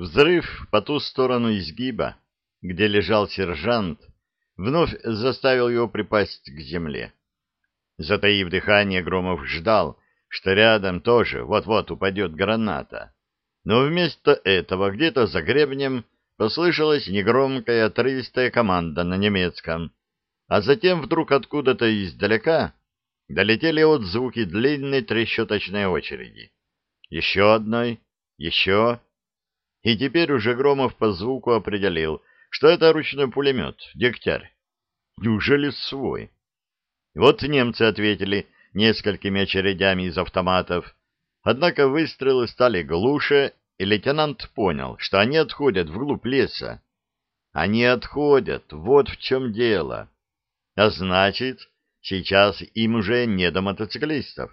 Взрыв по ту сторону изгиба, где лежал сержант, вновь заставил его припасть к земле. Затаив дыхание, Громов ждал, что рядом тоже вот-вот упадет граната. Но вместо этого где-то за гребнем послышалась негромкая отрывистая команда на немецком, а затем вдруг откуда-то издалека долетели отзвуки длинной трещоточной очереди. Еще одной, еще... И теперь уже Громов по звуку определил, что это ручной пулемет, Дегтярь. Неужели свой? Вот немцы ответили несколькими очередями из автоматов, однако выстрелы стали глуше, и лейтенант понял, что они отходят вглубь леса. Они отходят, вот в чем дело. А значит, сейчас им уже не до мотоциклистов.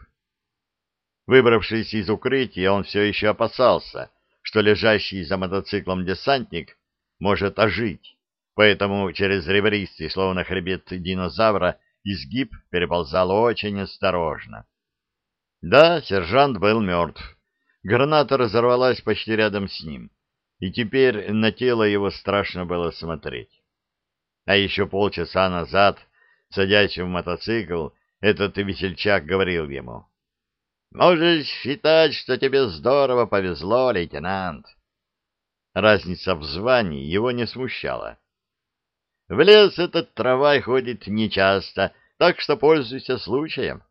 Выбравшись из укрытия, он все еще опасался, что лежащий за мотоциклом десантник может ожить, поэтому через ребристый, словно хребет динозавра, изгиб переползал очень осторожно. Да, сержант был мертв. Граната разорвалась почти рядом с ним, и теперь на тело его страшно было смотреть. А еще полчаса назад, садясь в мотоцикл, этот весельчак говорил ему, «Можешь считать, что тебе здорово повезло, лейтенант». Разница в звании его не смущала. В лес этот трамвай ходит нечасто, так что пользуйся случаем.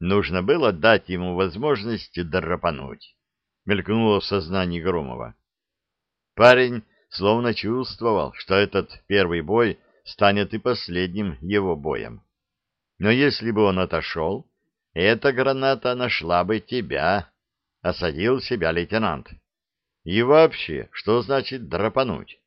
Нужно было дать ему возможность драпануть, мелькнуло в сознании Громова. Парень словно чувствовал, что этот первый бой станет и последним его боем. Но если бы он отошел, эта граната нашла бы тебя, — осадил себя лейтенант. И вообще, что значит драпануть?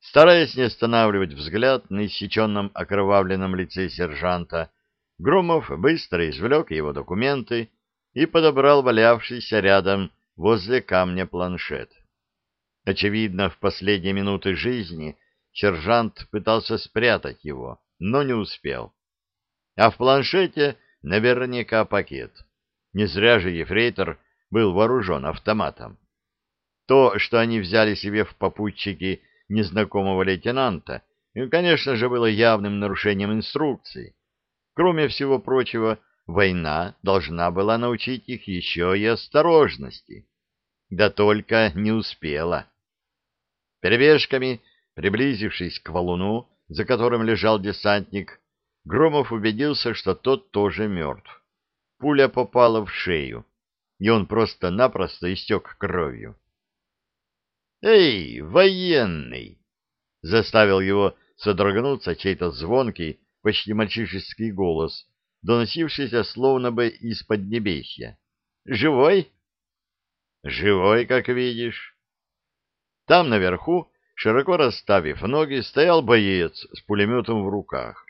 Стараясь не останавливать взгляд на иссеченном окровавленном лице сержанта, Громов быстро извлек его документы и подобрал валявшийся рядом возле камня планшет. Очевидно, в последние минуты жизни сержант пытался спрятать его, но не успел. А в планшете наверняка пакет. Не зря же ефрейтор был вооружен автоматом. То, что они взяли себе в попутчики незнакомого лейтенанта, конечно же, было явным нарушением инструкций. Кроме всего прочего, война должна была научить их еще и осторожности. Да только не успела. Перебежками, приблизившись к валуну, за которым лежал десантник, Громов убедился, что тот тоже мертв. Пуля попала в шею, и он просто-напросто истек кровью. «Эй, военный!» — заставил его содрогнуться чей-то звонкий, почти мальчишеский голос, доносившийся словно бы из-под небесья. «Живой?» «Живой, как видишь». Там наверху, широко расставив ноги, стоял боец с пулеметом в руках.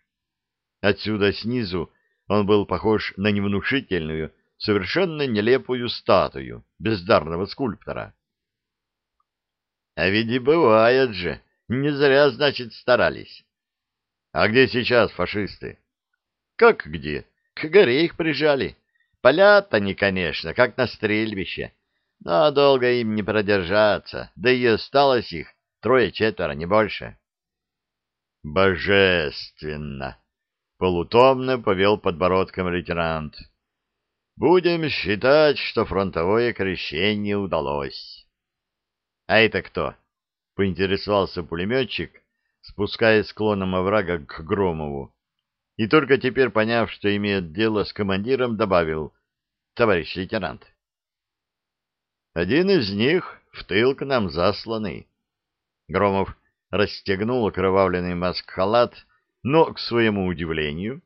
Отсюда снизу он был похож на невнушительную, совершенно нелепую статую бездарного скульптора. А ведь и бывает же, не зря, значит, старались. А где сейчас фашисты? Как где? К горе их прижали. Полят они, конечно, как на стрельбище. Но долго им не продержаться, да и осталось их трое-четверо, не больше. Божественно! Полутомно повел подбородком лейтенант. Будем считать, что фронтовое крещение удалось. — А это кто? — поинтересовался пулеметчик, спускаясь склоном оврага к Громову. И только теперь, поняв, что имеет дело с командиром, добавил «Товарищ лейтенант». «Один из них в тыл к нам засланный». Громов расстегнул окровавленный маск-халат, но, к своему удивлению,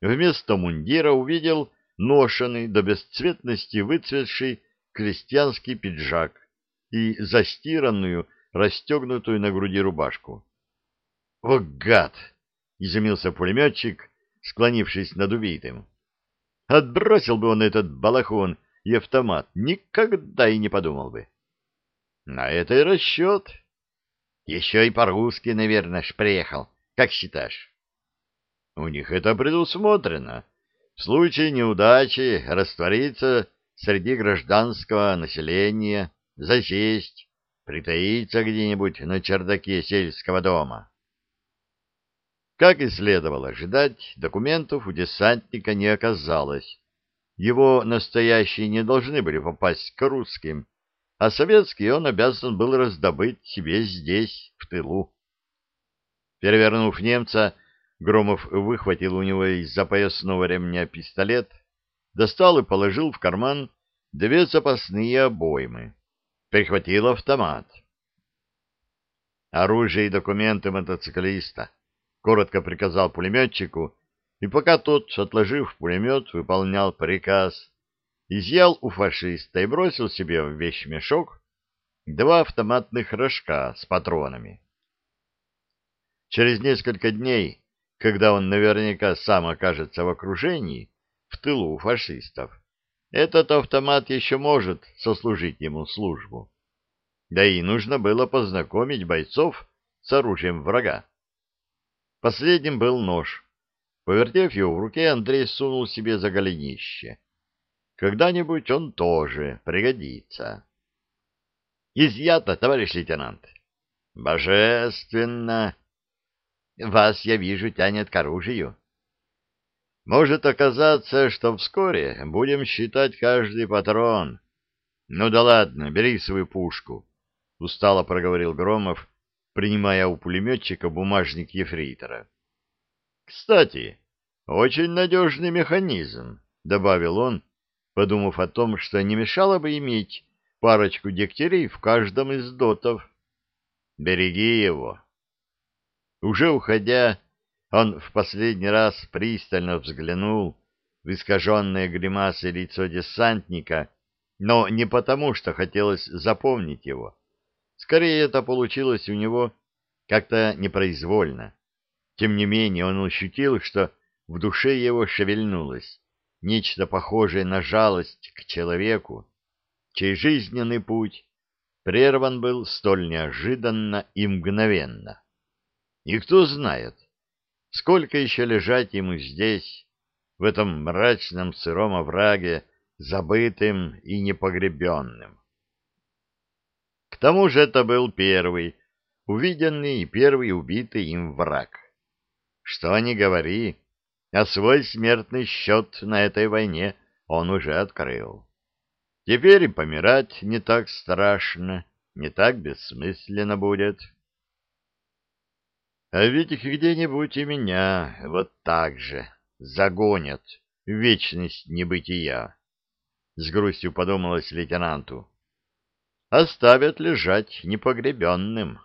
вместо мундира увидел ношенный до бесцветности выцветший крестьянский пиджак и застиранную, расстегнутую на груди рубашку. «О, гад!» — изумился пулеметчик, склонившись над убитым. Отбросил бы он этот балахон и автомат, никогда и не подумал бы. На это и расчет. Еще и по-русски, наверное, ж приехал. Как считаешь? У них это предусмотрено. В случае неудачи раствориться среди гражданского населения — засесть, притаиться где-нибудь на чердаке сельского дома. Как и следовало ожидать, документов у десантника не оказалось. Его настоящие не должны были попасть к русским, а советские он обязан был раздобыть себе здесь, в тылу. Перевернув немца, Громов выхватил у него из-за поясного ремня пистолет, достал и положил в карман две запасные обоймы. Перехватил автомат. Оружие и документы мотоциклиста коротко приказал пулеметчику, и пока тот, отложив пулемет, выполнял приказ, изъял у фашиста и бросил себе в вещмешок два автоматных рожка с патронами. Через несколько дней, когда он наверняка сам окажется в окружении, в тылу фашистов, этот автомат еще может сослужить ему службу. Да и нужно было познакомить бойцов с оружием врага. Последним был нож. Повертев его в руке, Андрей сунул себе за голенище. Когда-нибудь он тоже пригодится. Изъято, товарищ лейтенант. Божественно. Вас, я вижу, тянет к оружию. Может оказаться, что вскоре будем считать каждый патрон. Ну да ладно, бери свою пушку, — устало проговорил Громов, принимая у пулеметчика бумажник ефрейтора. — Кстати, очень надежный механизм, — добавил он, подумав о том, что не мешало бы иметь парочку дегтярей в каждом из дотов. Береги его. Уже уходя, он в последний раз пристально взглянул в искаженное гримасой лицо десантника, но не потому, что хотелось запомнить его. Скорее, это получилось у него как-то непроизвольно. Тем не менее, он ощутил, что в душе его шевельнулось нечто похожее на жалость к человеку, чей жизненный путь прерван был столь неожиданно и мгновенно. И кто знает, сколько еще лежать ему здесь, в этом мрачном сыром овраге, забытым и непогребенным. К тому же это был первый, увиденный и первый убитый им враг. Что ни говори, а свой смертный счет на этой войне он уже открыл. Теперь и помирать не так страшно, не так бессмысленно будет. А ведь где-нибудь и меня вот так же загонят в вечность небытия. С грустью подумалось лейтенанту оставят лежать непогребенным.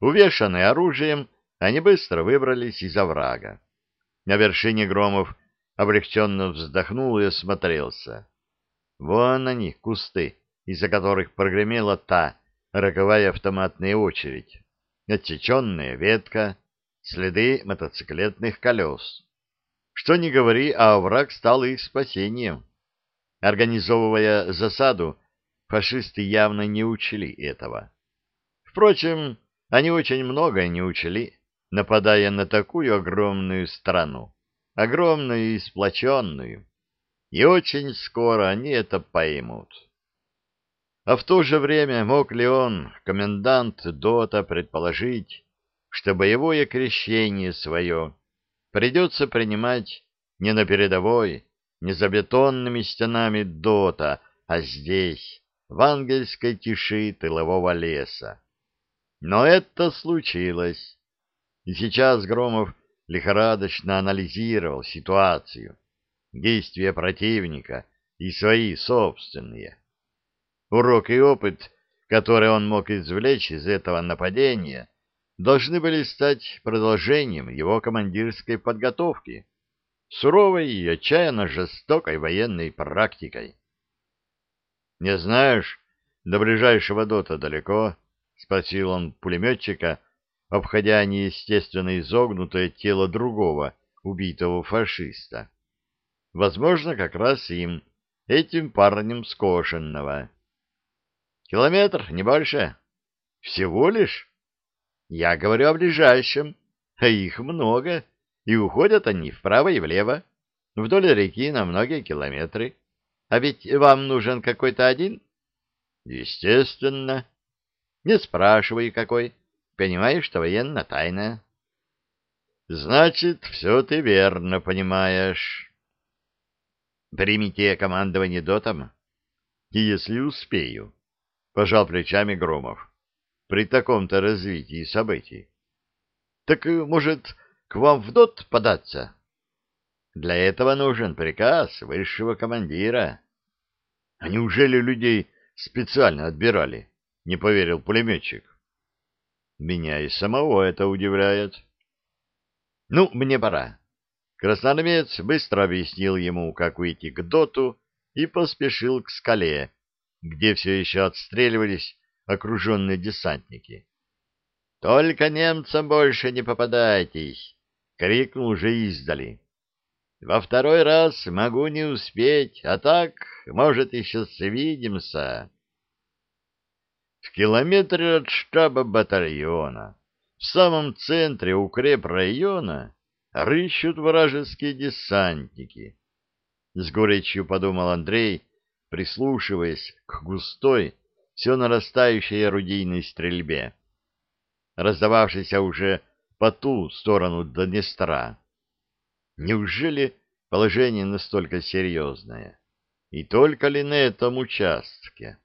Увешанные оружием, они быстро выбрались из оврага. На вершине Громов облегченно вздохнул и осмотрелся. Вон они, кусты, из-за которых прогремела та роковая автоматная очередь. Отсеченная ветка, следы мотоциклетных колес. Что ни говори, а овраг стал их спасением. Организовывая засаду, фашисты явно не учли этого. Впрочем, они очень многое не учли, нападая на такую огромную страну, огромную и сплоченную, и очень скоро они это поймут. А в то же время мог ли он, комендант Дота, предположить, что боевое крещение свое придется принимать не на передовой, не за бетонными стенами Дота, а здесь, в ангельской тиши тылового леса. Но это случилось. И сейчас Громов лихорадочно анализировал ситуацию, действия противника и свои собственные. Урок и опыт, который он мог извлечь из этого нападения, должны были стать продолжением его командирской подготовки, суровой и отчаянно жестокой военной практикой. Не знаешь, до ближайшего дота далеко? — спросил он пулеметчика, обходя неестественно изогнутое тело другого убитого фашиста. Возможно, как раз им, этим парнем скошенного. Километр, не больше. Всего лишь? Я говорю о ближайшем, а их много, и уходят они вправо и влево, вдоль реки на многие километры. А ведь вам нужен какой-то один? Естественно. Не спрашивай, какой. Понимаешь, что военная тайна. Значит, все ты верно понимаешь. Примите командование дотом. И если успею, пожал плечами Громов. При таком-то развитии событий. Так, может, к вам в дот податься? Для этого нужен приказ высшего командира. А неужели людей специально отбирали? Не поверил пулеметчик. Меня и самого это удивляет. Ну, мне пора. Красноармеец быстро объяснил ему, как выйти к доту, и поспешил к скале, где все еще отстреливались окруженные десантники. — Только немцам больше не попадайтесь! — крикнул уже издали. — Во второй раз могу не успеть, а так, может, еще свидимся. В километре от штаба батальона, в самом центре укрепрайона, рыщут вражеские десантники. С горечью подумал Андрей, прислушиваясь к густой, все нарастающей орудийной стрельбе, раздававшейся уже по ту сторону Донестра. Неужели положение настолько серьезное? И только ли на этом участке?